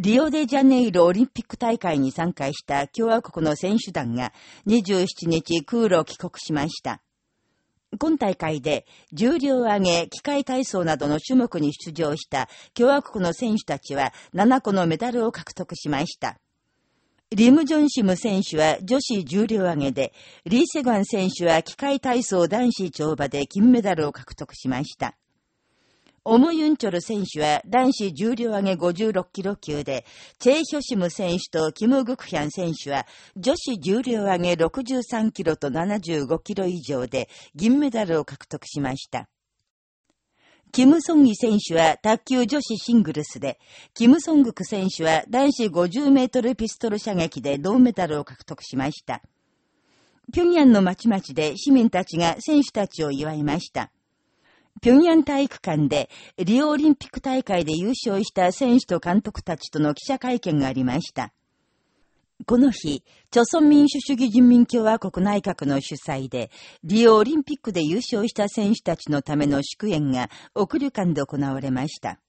リオデジャネイロオリンピック大会に参加した共和国の選手団が27日空路帰国しました。今大会で重量上げ、機械体操などの種目に出場した共和国の選手たちは7個のメダルを獲得しました。リム・ジョンシム選手は女子重量上げで、リー・セグァン選手は機械体操男子跳馬で金メダルを獲得しました。オムユンチョル選手は男子重量上げ56キロ級で、チェイヒョシム選手とキム・グクヒャン選手は女子重量上げ63キロと75キロ以上で銀メダルを獲得しました。キム・ソンギ選手は卓球女子シングルスで、キム・ソングク選手は男子50メートルピストル射撃で銅メダルを獲得しました。平壌の町々で市民たちが選手たちを祝いました。平壌体育館でリオオリンピック大会で優勝した選手と監督たちとの記者会見がありました。この日、朝鮮民主主義人民共和国内閣の主催で、リオオリンピックで優勝した選手たちのための祝宴が、奥旅館で行われました。